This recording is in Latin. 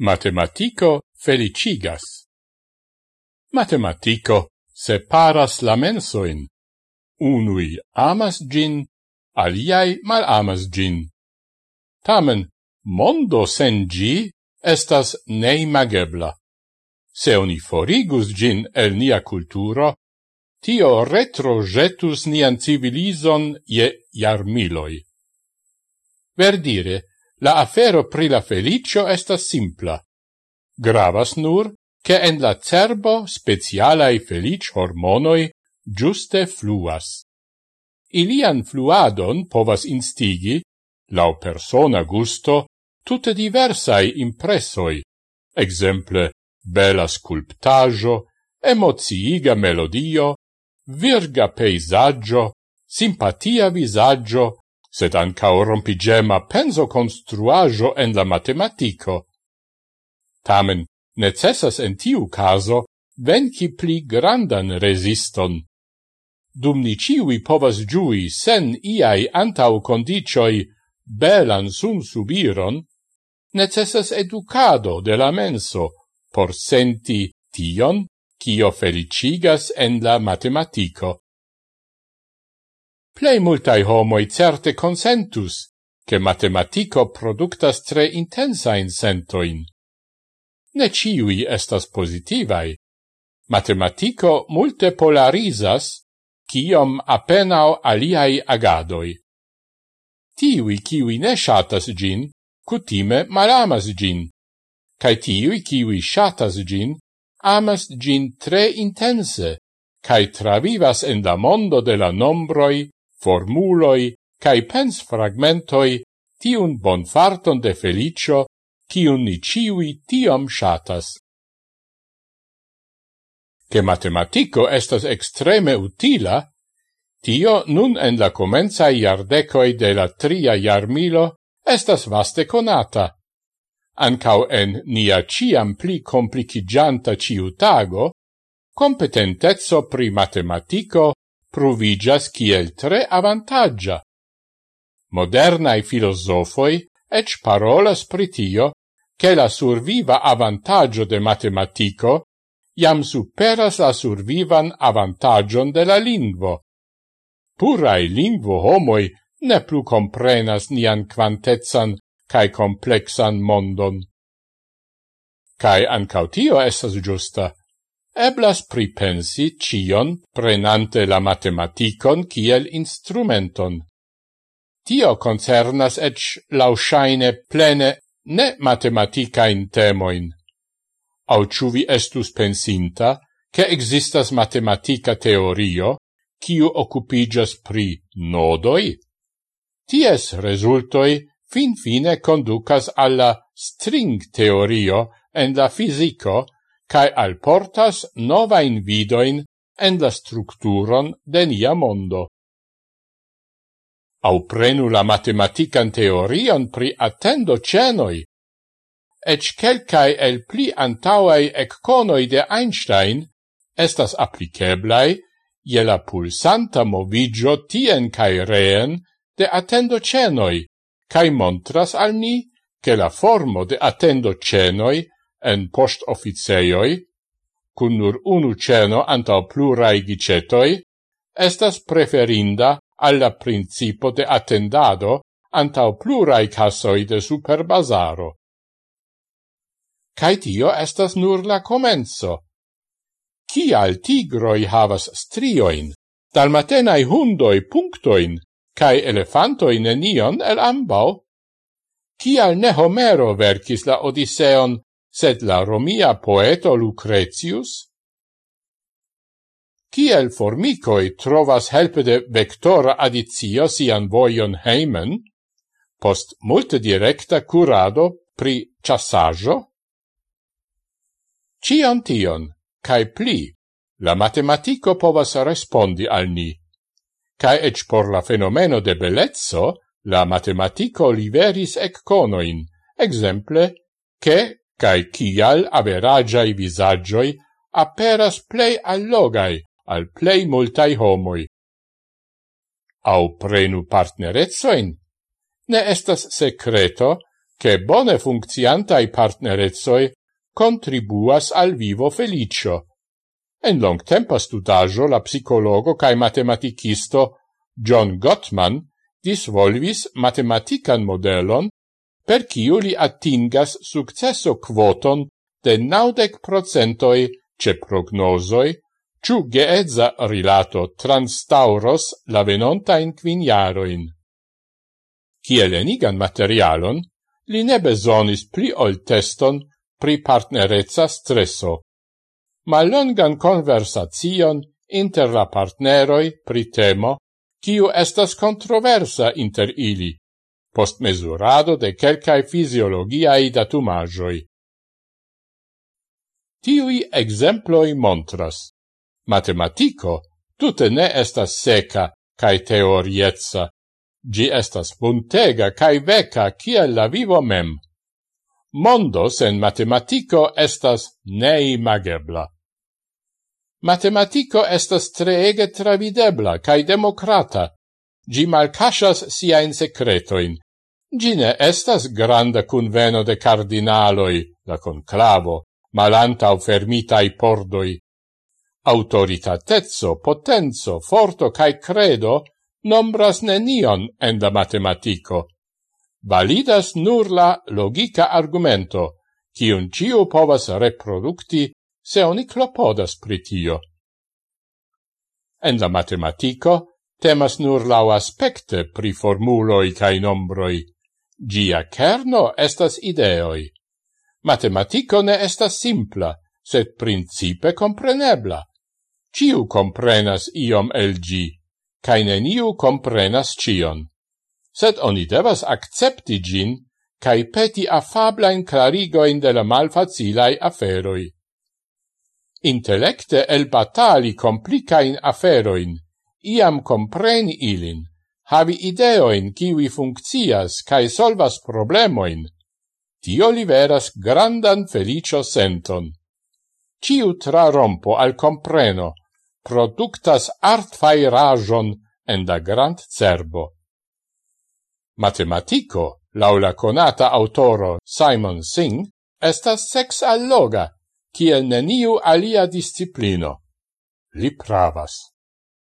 Matematico felicigas. Matematico separas la mensoin. Unui amas gin, aliai mal amas gin. Tamen, mondo sen gi estas neimagebla. Se oni forigus gin el nia culturo, tio retrojetus nian civilizon je jarmiloi. Verdire, La afero pri la felicio estas simpla. Gravas nur, che en la cerbo specialai felic hormonoi giuste fluas. Ilian fluadon povas instigi, lau persona gusto, tutte diversai impressoi, exemple bella sculptajo, emoziiga melodio, virga peisaggio, simpatia visaggio, sed ancao rompigema penso construajo en la matematico. Tamen, necessas en tiu caso venci pli grandan resiston. Dum ni ciui povas giui sen iai antau condicioi belan sum subiron, necessas educado de la menso por senti tion, cio felicigas en la matematico plei multai homoi certe consentus che matematico productas tre intensain sentoin. Ne ciui estas positivai. Matematico multe polarisas, ciom apenao aliai agadoi. Tiui ciui ne shatas gin, cutime malamas gin, cae tiui ciui shatas gin, amas gin tre intense, cae travivas en la mondo de la nombroi formuloi cae pens fragmentoi tiun bonfarton de felicio cium ni ciui tiom shatas. Che matematico estas extreme utila, tio nun en la comenzai iardecoi de la tria iarmilo estas vaste conata. Ancau en nia ciam pli complicigianta ciutago, competentezzo pri matematico pruvigas kiel tre avantaggia. Modernae filosofoi ec parolas pritio che la surviva avantaggio de matematico iam superas la survivan avantagion de la lingvo. Purai lingvo homoi ne plu comprenas nian quantezan cae complexan mondon. Cae ancautio esas giusta eblas pripensi cion prenante la matematicon kiel instrumenton. Tio concernas ec lausaine plene ne matematicain temoin. Au ciuvi estus pensinta, che existas matematica teorio, kiu occupigas pri nodoi? Ties resultoi fin fine conducas alla string teorio en la fisico, cae alportas novain vidoin en la structuron de nia mondo. Au prenu la matematican teorion pri attendo cenoi. Ec celcae el pli antauei ecconoi de Einstein estas appliceblai je la pulsanta movigio tien cae reen de attendo cenoi, cae montras al ni che la formo de attendo cenoi en post officeioi, cun nur unu ceno antau plurai gicetoi, estas preferinda alla principo de attendado antau plurai cassoi de superbazaro. Cai tio estas nur la comenzo. Cial tigroi havas strioin, dalmatenai hundoi punctoin, cae elefantoi nenion el ambau? Cial ne Homero vercis la Odiseon sed la Romia poeto Lucretius, Ciel formicoi trovas helpe de vectora adizio sian voion heimen, post multe directa curado pri chassaggio? Cion tion, cae pli, la matematico povas respondi al ni. Cae ec por la fenomeno de bellezzo, la matematico liveris ec conoin, exemple, che cae kial averagiai visagioi aperas plei allogai al plei multai homoi. Au prenu partnerezoin? Ne estas secreto che bone funcciantai partnerezoi contribuas al vivo felicio. En long tempo studaggio la psicologo cae matematicisto John Gottman disvolvis matematican modelon per ciu li attingas successo quoton de naudec procentoi ce prognosoi, ciu geedza rilato transtauros la venonta in quiniaroin. Ciel enigan materialon, li ne besonis pli ol teston pri partnerezza stresso, ma longan conversazion inter la partneroi pri temo, kiu estas controversa inter ili, post mesurado de quelcae fisiologiae datumajoi. Tiui exemploi montras. Matematico tute ne estas seca cae teorietza. Gi estas puntega cae veca ciel la vivo mem. Mondo sen matematico estas neimagebla. Matematico estas treege travidebla cae democrata. Gi malcasas siain secretoin, Gine estas granda conveno de cardinaloi, la conclavo, malantau fermitai pordoi. Autoritatezzo, potenzo, forto cae credo nombras nenion en la matematico. Validas nur la logica argumento, cium ciu povas reproducti se oni clopodas pritio. En la matematico temas nur lau aspecte pri formuloi cae nombroi Gia kerno estas ideoi. Matematico ne estas simpla, sed principe comprenebla. Ciu comprenas iom el gi, cae neniu comprenas cion. Sed oni devas accepti gin, cae peti afablain clarigoin de la malfacilai aferoi. Intellecte el batali complicain aferoin, iam compreni ilin, havi ideoin kiwi funkcias cae solvas problemoin, tio liveras grandan felicio senton. Ciu tra rompo al compreno productas art fairajon en da grand cerbo. Matematico, laula conata autoro Simon Singh, estas sex alloga, kiel neniu alia disciplino. Li pravas.